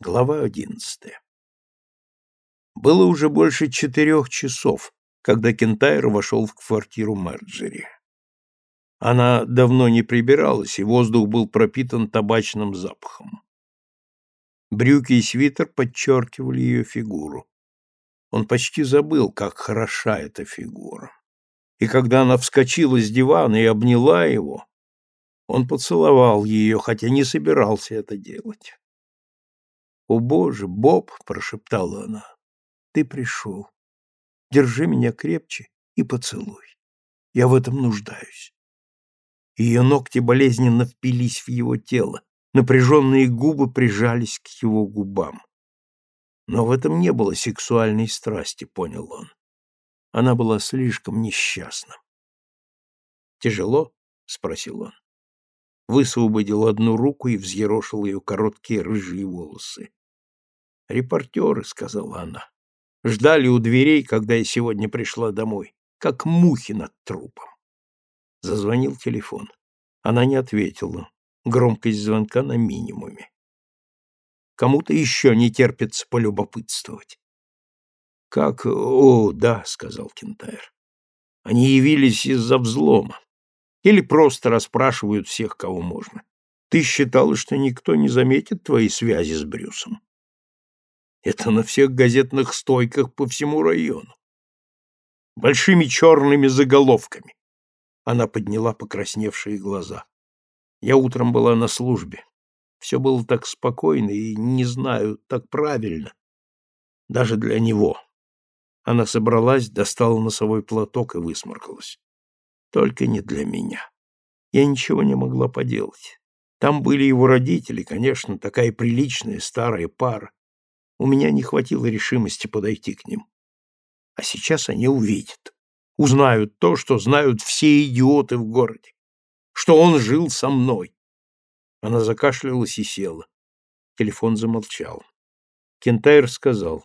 Глава одиннадцатая. Было уже больше четырех часов, когда Кентайр вошел в квартиру Марджери. Она давно не прибиралась, и воздух был пропитан табачным запахом. Брюки и свитер подчеркивали ее фигуру. Он почти забыл, как хороша эта фигура. И когда она вскочила с дивана и обняла его, он поцеловал ее, хотя не собирался это делать. «О, Боже, Боб!» — прошептала она. «Ты пришел. Держи меня крепче и поцелуй. Я в этом нуждаюсь». Ее ногти болезненно впились в его тело, напряженные губы прижались к его губам. Но в этом не было сексуальной страсти, понял он. Она была слишком несчастна. «Тяжело?» — спросил он. Высвободил одну руку и взъерошил ее короткие рыжие волосы. «Репортеры», — сказала она, — «ждали у дверей, когда я сегодня пришла домой, как мухи над трупом». Зазвонил телефон. Она не ответила. Громкость звонка на минимуме. Кому-то еще не терпится полюбопытствовать. «Как? О, да», — сказал Кентайр. «Они явились из-за взлома. Или просто расспрашивают всех, кого можно. Ты считала, что никто не заметит твои связи с Брюсом?» Это на всех газетных стойках по всему району. Большими черными заголовками. Она подняла покрасневшие глаза. Я утром была на службе. Все было так спокойно и, не знаю, так правильно. Даже для него. Она собралась, достала носовой платок и высморкалась. Только не для меня. Я ничего не могла поделать. Там были его родители, конечно, такая приличная старая пара. У меня не хватило решимости подойти к ним. А сейчас они увидят. Узнают то, что знают все идиоты в городе. Что он жил со мной. Она закашлялась и села. Телефон замолчал. Кентайр сказал.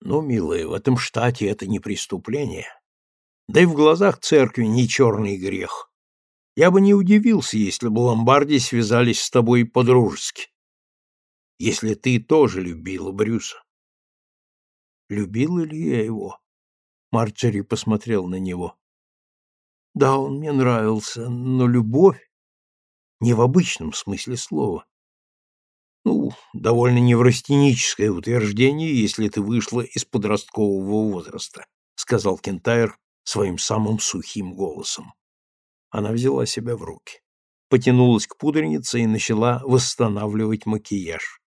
«Ну, милая, в этом штате это не преступление. Да и в глазах церкви не черный грех. Я бы не удивился, если бы ломбарди связались с тобой по-дружески если ты тоже любила Брюса. Любила ли я его? Марджери посмотрел на него. Да, он мне нравился, но любовь не в обычном смысле слова. Ну, довольно неврастеническое утверждение, если ты вышла из подросткового возраста, сказал Кентайр своим самым сухим голосом. Она взяла себя в руки, потянулась к пудренице и начала восстанавливать макияж.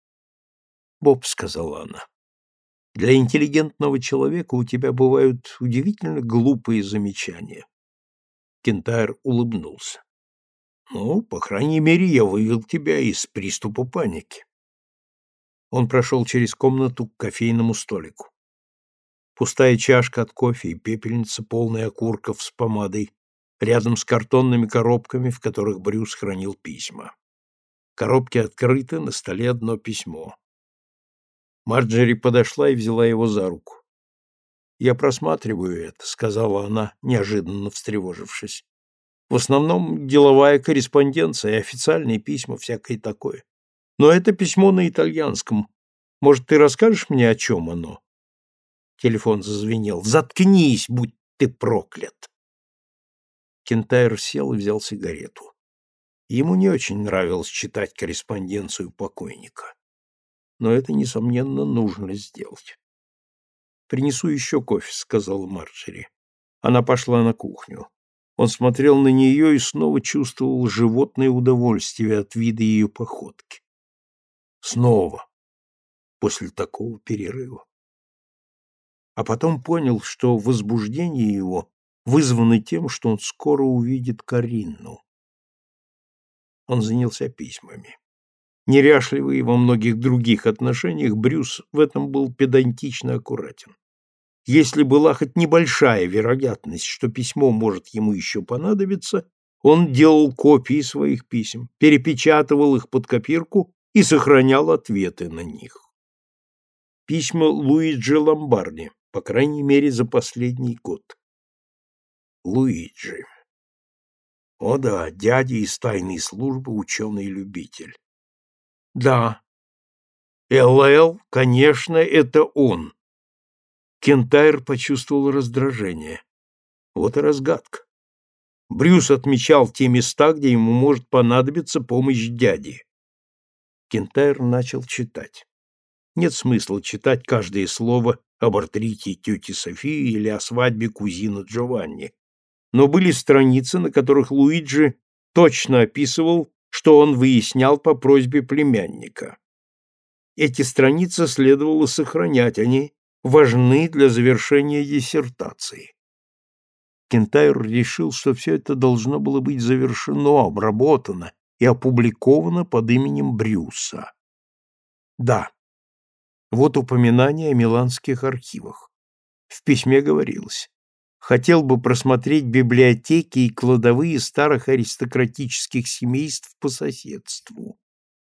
Боб, — сказала она, — для интеллигентного человека у тебя бывают удивительно глупые замечания. Кентайр улыбнулся. Ну, по крайней мере, я вывел тебя из приступа паники. Он прошел через комнату к кофейному столику. Пустая чашка от кофе и пепельница, полная окурков с помадой, рядом с картонными коробками, в которых Брюс хранил письма. Коробки открыты, на столе одно письмо. Марджери подошла и взяла его за руку. «Я просматриваю это», — сказала она, неожиданно встревожившись. «В основном деловая корреспонденция и официальные письма, всякое такое. Но это письмо на итальянском. Может, ты расскажешь мне, о чем оно?» Телефон зазвенел. «Заткнись, будь ты проклят!» Кентайр сел и взял сигарету. Ему не очень нравилось читать корреспонденцию покойника но это, несомненно, нужно сделать. «Принесу еще кофе», — сказала Марджери. Она пошла на кухню. Он смотрел на нее и снова чувствовал животное удовольствие от вида ее походки. Снова, после такого перерыва. А потом понял, что возбуждение его вызвано тем, что он скоро увидит Каринну. Он занялся письмами. Неряшливый во многих других отношениях, Брюс в этом был педантично аккуратен. Если была хоть небольшая вероятность, что письмо может ему еще понадобиться, он делал копии своих писем, перепечатывал их под копирку и сохранял ответы на них. Письма Луиджи Ломбарди, по крайней мере, за последний год. Луиджи. О да, дядя из тайной службы, ученый-любитель. Да. ЛЛ, конечно, это он. Кентайр почувствовал раздражение. Вот и разгадка. Брюс отмечал те места, где ему может понадобиться помощь дяди. Кентайр начал читать. Нет смысла читать каждое слово об артрите тети Софии или о свадьбе кузина Джованни. Но были страницы, на которых Луиджи точно описывал, что он выяснял по просьбе племянника. Эти страницы следовало сохранять, они важны для завершения диссертации. Кентайр решил, что все это должно было быть завершено, обработано и опубликовано под именем Брюса. Да, вот упоминание о миланских архивах. В письме говорилось хотел бы просмотреть библиотеки и кладовые старых аристократических семейств по соседству.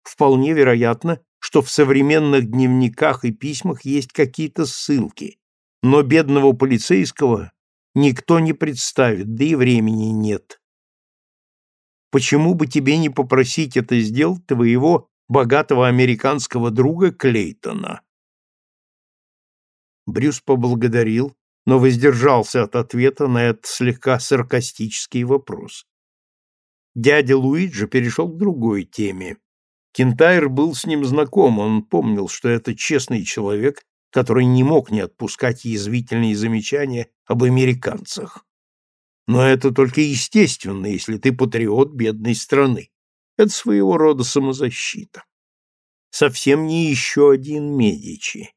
Вполне вероятно, что в современных дневниках и письмах есть какие-то ссылки, но бедного полицейского никто не представит, да и времени нет. Почему бы тебе не попросить это сделать твоего богатого американского друга Клейтона? Брюс поблагодарил, но воздержался от ответа на этот слегка саркастический вопрос. Дядя Луиджи перешел к другой теме. Кентайр был с ним знаком, он помнил, что это честный человек, который не мог не отпускать язвительные замечания об американцах. Но это только естественно, если ты патриот бедной страны. Это своего рода самозащита. Совсем не еще один Медичи.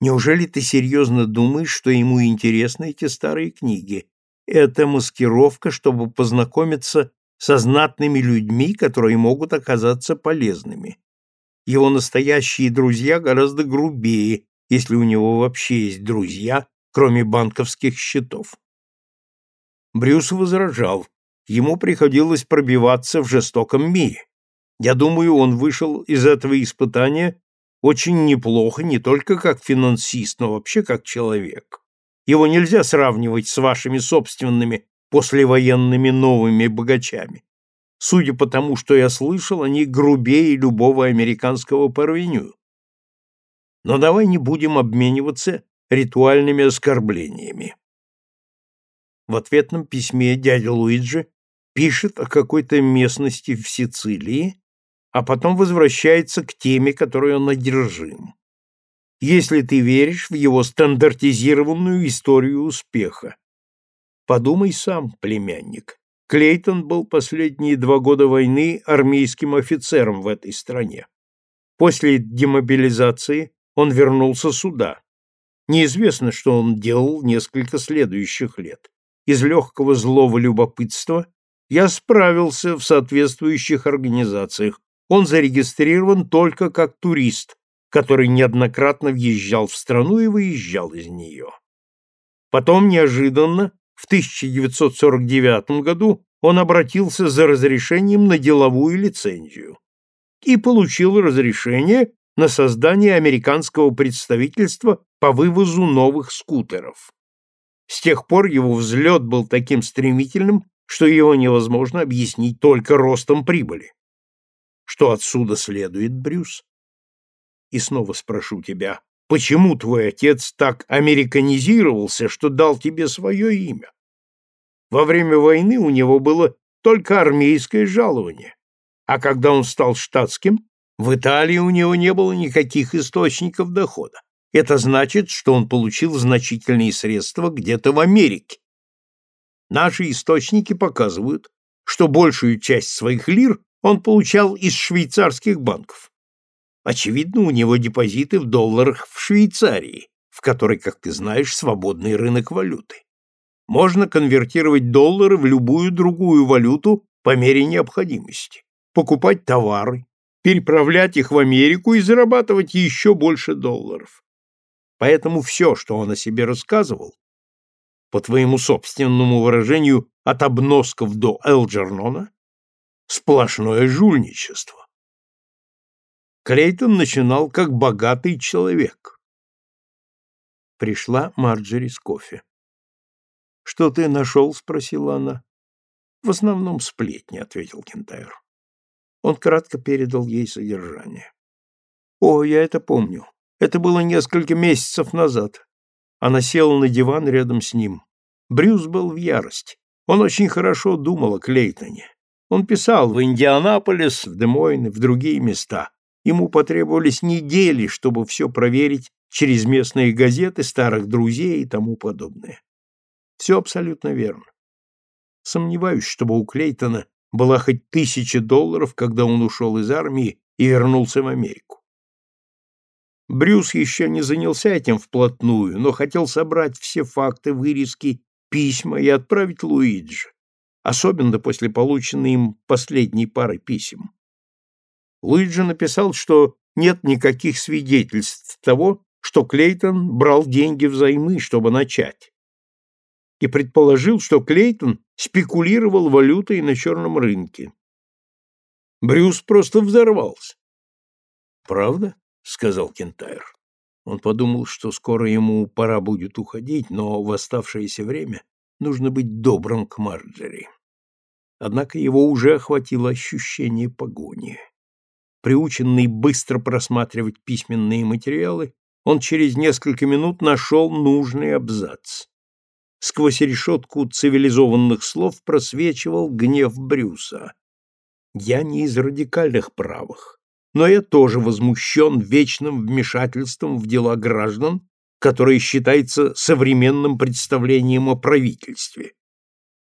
Неужели ты серьезно думаешь, что ему интересны эти старые книги? Это маскировка, чтобы познакомиться со знатными людьми, которые могут оказаться полезными. Его настоящие друзья гораздо грубее, если у него вообще есть друзья, кроме банковских счетов. Брюс возражал. Ему приходилось пробиваться в жестоком мире. Я думаю, он вышел из этого испытания очень неплохо не только как финансист, но вообще как человек. Его нельзя сравнивать с вашими собственными послевоенными новыми богачами. Судя по тому, что я слышал, они грубее любого американского парвеню. Но давай не будем обмениваться ритуальными оскорблениями. В ответном письме дядя Луиджи пишет о какой-то местности в Сицилии, а потом возвращается к теме, которой он одержим. Если ты веришь в его стандартизированную историю успеха. Подумай сам, племянник. Клейтон был последние два года войны армейским офицером в этой стране. После демобилизации он вернулся сюда. Неизвестно, что он делал несколько следующих лет. Из легкого злого любопытства я справился в соответствующих организациях, он зарегистрирован только как турист, который неоднократно въезжал в страну и выезжал из нее. Потом неожиданно, в 1949 году, он обратился за разрешением на деловую лицензию и получил разрешение на создание американского представительства по вывозу новых скутеров. С тех пор его взлет был таким стремительным, что его невозможно объяснить только ростом прибыли. Что отсюда следует, Брюс? И снова спрошу тебя, почему твой отец так американизировался, что дал тебе свое имя? Во время войны у него было только армейское жалование, а когда он стал штатским, в Италии у него не было никаких источников дохода. Это значит, что он получил значительные средства где-то в Америке. Наши источники показывают, что большую часть своих лир он получал из швейцарских банков. Очевидно, у него депозиты в долларах в Швейцарии, в которой, как ты знаешь, свободный рынок валюты. Можно конвертировать доллары в любую другую валюту по мере необходимости, покупать товары, переправлять их в Америку и зарабатывать еще больше долларов. Поэтому все, что он о себе рассказывал, по твоему собственному выражению, от обносков до Элджернона, Сплошное жульничество. Клейтон начинал как богатый человек. Пришла Марджери с кофе. «Что ты нашел?» — спросила она. «В основном сплетни», — ответил Кентайр. Он кратко передал ей содержание. О, я это помню. Это было несколько месяцев назад. Она села на диван рядом с ним. Брюс был в ярости. Он очень хорошо думал о Клейтоне. Он писал в Индианаполис, в Демойн, в другие места. Ему потребовались недели, чтобы все проверить через местные газеты, старых друзей и тому подобное. Все абсолютно верно. Сомневаюсь, чтобы у Клейтона была хоть тысяча долларов, когда он ушел из армии и вернулся в Америку. Брюс еще не занялся этим вплотную, но хотел собрать все факты, вырезки, письма и отправить Луиджи, особенно после полученной им последней пары писем. Луиджи написал, что нет никаких свидетельств того, что Клейтон брал деньги взаймы, чтобы начать, и предположил, что Клейтон спекулировал валютой на черном рынке. Брюс просто взорвался. «Правда?» — сказал Кентайр. Он подумал, что скоро ему пора будет уходить, но в оставшееся время нужно быть добрым к Марджери. Однако его уже охватило ощущение погони. Приученный быстро просматривать письменные материалы, он через несколько минут нашел нужный абзац. Сквозь решетку цивилизованных слов просвечивал гнев Брюса. «Я не из радикальных правых но я тоже возмущен вечным вмешательством в дела граждан, которое считается современным представлением о правительстве.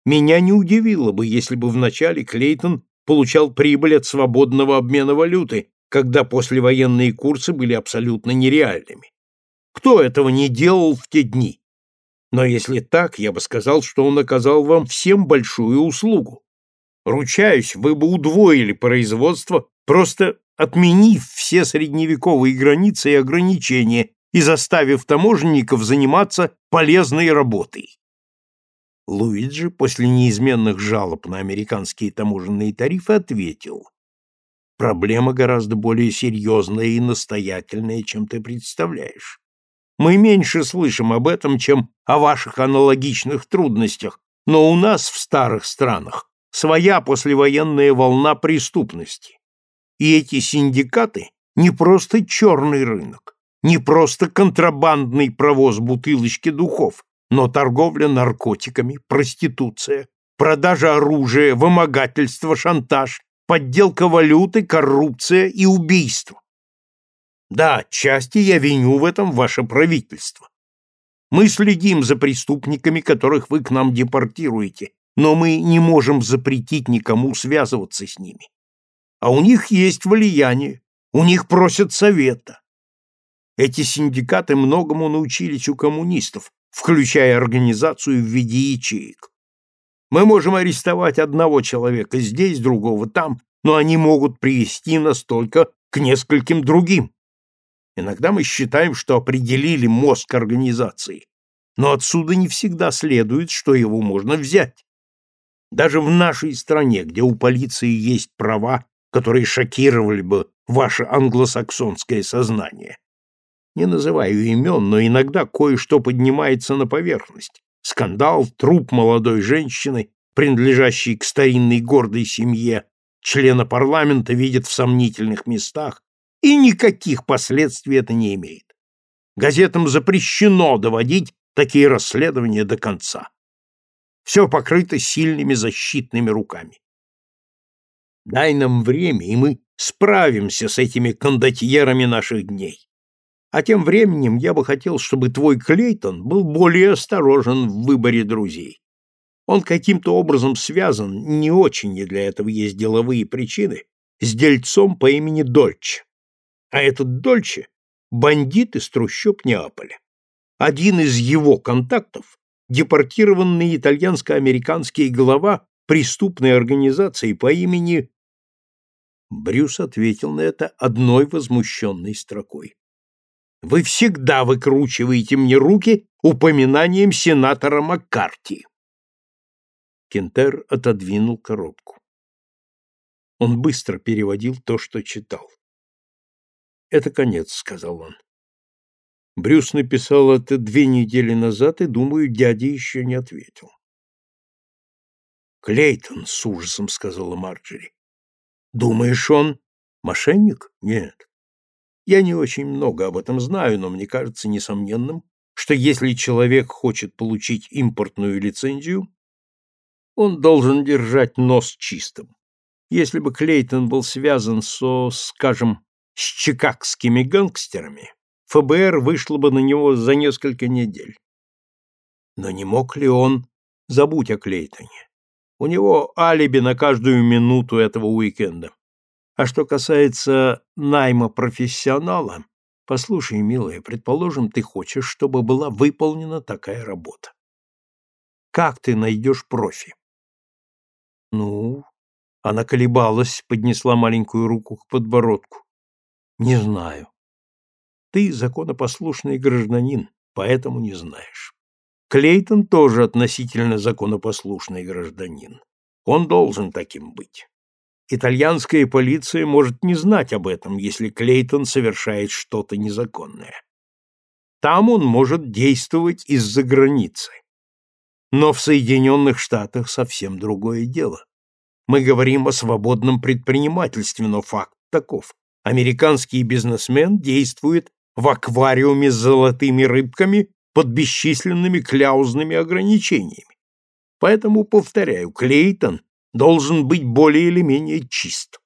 Меня не удивило бы, если бы вначале Клейтон получал прибыль от свободного обмена валюты, когда послевоенные курсы были абсолютно нереальными. Кто этого не делал в те дни? Но если так, я бы сказал, что он оказал вам всем большую услугу. Ручаюсь, вы бы удвоили производство, просто отменив все средневековые границы и ограничения и заставив таможенников заниматься полезной работой. Луиджи после неизменных жалоб на американские таможенные тарифы ответил, «Проблема гораздо более серьезная и настоятельная, чем ты представляешь. Мы меньше слышим об этом, чем о ваших аналогичных трудностях, но у нас в старых странах своя послевоенная волна преступности. И эти синдикаты не просто черный рынок, не просто контрабандный провоз бутылочки духов, но торговля наркотиками, проституция, продажа оружия, вымогательство, шантаж, подделка валюты, коррупция и убийство. Да, отчасти я виню в этом ваше правительство. Мы следим за преступниками, которых вы к нам депортируете, но мы не можем запретить никому связываться с ними а у них есть влияние, у них просят совета. Эти синдикаты многому научились у коммунистов, включая организацию в виде ячеек. Мы можем арестовать одного человека здесь, другого там, но они могут привести нас только к нескольким другим. Иногда мы считаем, что определили мозг организации, но отсюда не всегда следует, что его можно взять. Даже в нашей стране, где у полиции есть права которые шокировали бы ваше англосаксонское сознание. Не называю имен, но иногда кое-что поднимается на поверхность. Скандал, труп молодой женщины, принадлежащей к старинной гордой семье, члена парламента видят в сомнительных местах, и никаких последствий это не имеет. Газетам запрещено доводить такие расследования до конца. Все покрыто сильными защитными руками. Дай нам время, и мы справимся с этими кондотьерами наших дней. А тем временем я бы хотел, чтобы твой Клейтон был более осторожен в выборе друзей. Он каким-то образом связан, не очень, и для этого есть деловые причины, с дельцом по имени Дольче. А этот Дольче — бандит из трущоб Неаполя. Один из его контактов — депортированный итальянско-американский глава преступной организации по имени Брюс ответил на это одной возмущенной строкой. «Вы всегда выкручиваете мне руки упоминанием сенатора Маккарти!» Кентер отодвинул коробку. Он быстро переводил то, что читал. «Это конец», — сказал он. Брюс написал это две недели назад, и, думаю, дядя еще не ответил. «Клейтон», — с ужасом сказала Марджери. Думаешь, он мошенник? Нет. Я не очень много об этом знаю, но мне кажется несомненным, что если человек хочет получить импортную лицензию, он должен держать нос чистым. Если бы Клейтон был связан со, скажем, с чикагскими гангстерами, ФБР вышло бы на него за несколько недель. Но не мог ли он... Забудь о Клейтоне. У него алиби на каждую минуту этого уикенда. А что касается найма профессионала, послушай, милая, предположим, ты хочешь, чтобы была выполнена такая работа. Как ты найдешь профи? Ну, она колебалась, поднесла маленькую руку к подбородку. Не знаю. Ты законопослушный гражданин, поэтому не знаешь. Клейтон тоже относительно законопослушный гражданин. Он должен таким быть. Итальянская полиция может не знать об этом, если Клейтон совершает что-то незаконное. Там он может действовать из-за границы. Но в Соединенных Штатах совсем другое дело. Мы говорим о свободном предпринимательстве, но факт таков. Американский бизнесмен действует в аквариуме с золотыми рыбками под бесчисленными кляузными ограничениями. Поэтому, повторяю, Клейтон должен быть более или менее чист.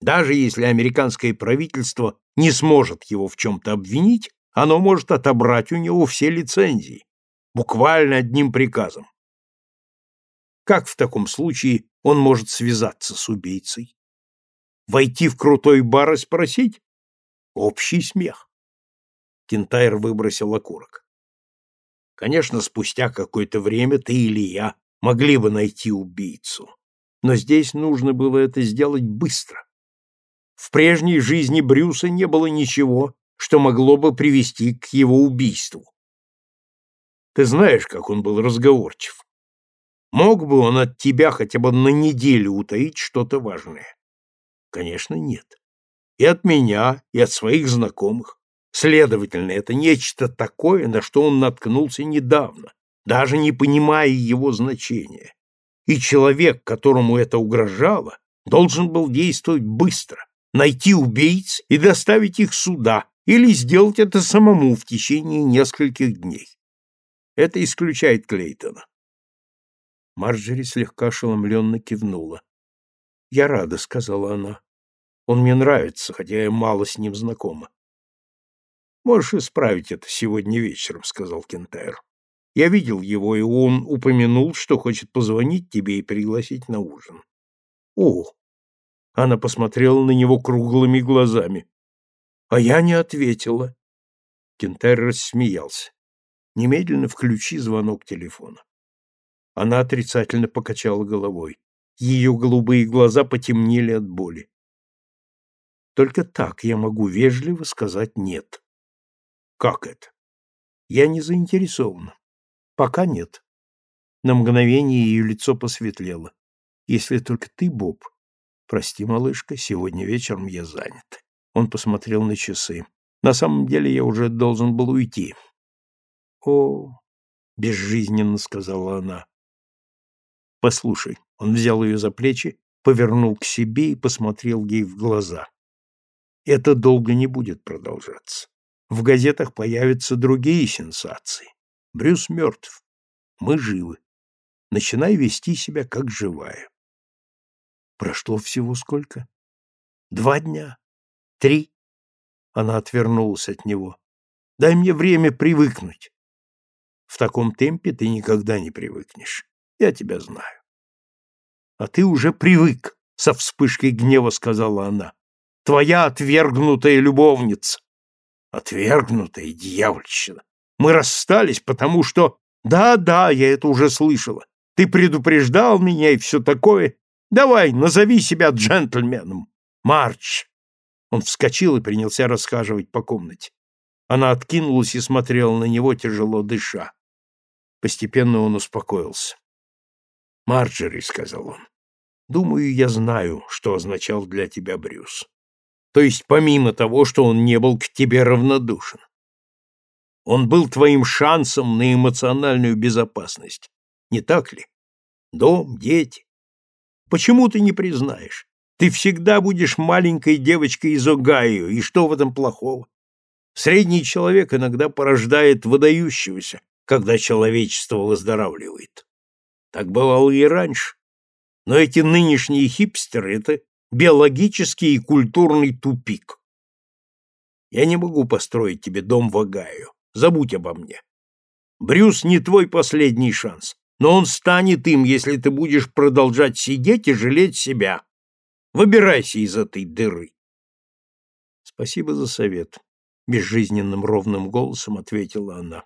Даже если американское правительство не сможет его в чем-то обвинить, оно может отобрать у него все лицензии, буквально одним приказом. Как в таком случае он может связаться с убийцей? Войти в крутой бар и спросить? Общий смех. Кентайр выбросил окурок. Конечно, спустя какое-то время ты или я могли бы найти убийцу. Но здесь нужно было это сделать быстро. В прежней жизни Брюса не было ничего, что могло бы привести к его убийству. Ты знаешь, как он был разговорчив. Мог бы он от тебя хотя бы на неделю утаить что-то важное? Конечно, нет. И от меня, и от своих знакомых. Следовательно, это нечто такое, на что он наткнулся недавно, даже не понимая его значения. И человек, которому это угрожало, должен был действовать быстро, найти убийц и доставить их сюда, или сделать это самому в течение нескольких дней. Это исключает Клейтона. Марджери слегка ошеломленно кивнула. «Я рада», — сказала она. «Он мне нравится, хотя я мало с ним знакома». «Можешь исправить это сегодня вечером», — сказал Кентайр. «Я видел его, и он упомянул, что хочет позвонить тебе и пригласить на ужин». «О!» — она посмотрела на него круглыми глазами. «А я не ответила». Кентайр рассмеялся. «Немедленно включи звонок телефона». Она отрицательно покачала головой. Ее голубые глаза потемнели от боли. Только так я могу вежливо сказать «нет». Как это? Я не заинтересована. Пока нет. На мгновение ее лицо посветлело. Если только ты, Боб. Прости, малышка, сегодня вечером я занят. Он посмотрел на часы. На самом деле я уже должен был уйти. О, безжизненно сказала она. Послушай, он взял ее за плечи, повернул к себе и посмотрел ей в глаза. Это долго не будет продолжаться. В газетах появятся другие сенсации. Брюс мертв. Мы живы. Начинай вести себя как живая. Прошло всего сколько? Два дня? Три? Она отвернулась от него. Дай мне время привыкнуть. В таком темпе ты никогда не привыкнешь. Я тебя знаю. А ты уже привык, со вспышкой гнева сказала она. Твоя отвергнутая любовница. Отвергнутая дьявольщина. Мы расстались, потому что... Да-да, я это уже слышала. Ты предупреждал меня и все такое. Давай, назови себя джентльменом. Марч. Он вскочил и принялся расхаживать по комнате. Она откинулась и смотрела на него, тяжело дыша. Постепенно он успокоился. «Марджери», — сказал он, — «думаю, я знаю, что означал для тебя Брюс то есть помимо того, что он не был к тебе равнодушен. Он был твоим шансом на эмоциональную безопасность, не так ли? Дом, дети. Почему ты не признаешь? Ты всегда будешь маленькой девочкой из Огайо, и что в этом плохого? Средний человек иногда порождает выдающегося, когда человечество выздоравливает. Так бывало и раньше. Но эти нынешние хипстеры — это биологический и культурный тупик. Я не могу построить тебе дом в Огайо. Забудь обо мне. Брюс не твой последний шанс, но он станет им, если ты будешь продолжать сидеть и жалеть себя. Выбирайся из этой дыры. Спасибо за совет, безжизненным ровным голосом ответила она.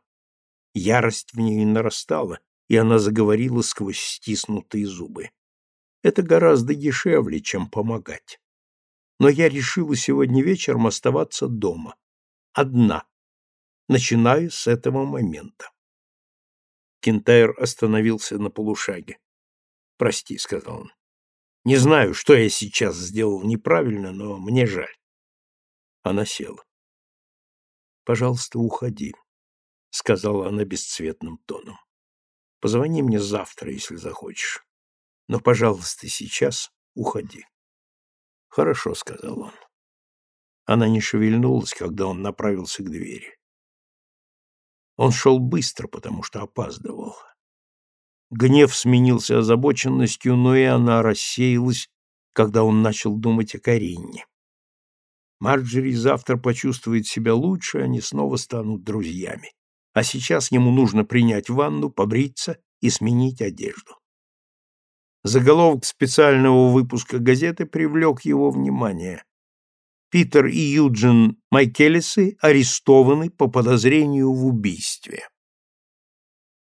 Ярость в ней нарастала, и она заговорила сквозь стиснутые зубы. Это гораздо дешевле, чем помогать. Но я решила сегодня вечером оставаться дома. Одна. Начинаю с этого момента. Кентайр остановился на полушаге. «Прости», — сказал он. Не знаю, что я сейчас сделал неправильно, но мне жаль. Она села. Пожалуйста, уходи, сказала она бесцветным тоном. Позвони мне завтра, если захочешь. Но, пожалуйста, сейчас уходи. Хорошо, сказал он. Она не шевельнулась, когда он направился к двери. Он шел быстро, потому что опаздывал. Гнев сменился озабоченностью, но и она рассеялась, когда он начал думать о Карине. Марджери завтра почувствует себя лучше, они снова станут друзьями. А сейчас ему нужно принять ванну, побриться и сменить одежду. Заголовок специального выпуска газеты привлек его внимание. Питер и Юджин Майкелесы арестованы по подозрению в убийстве.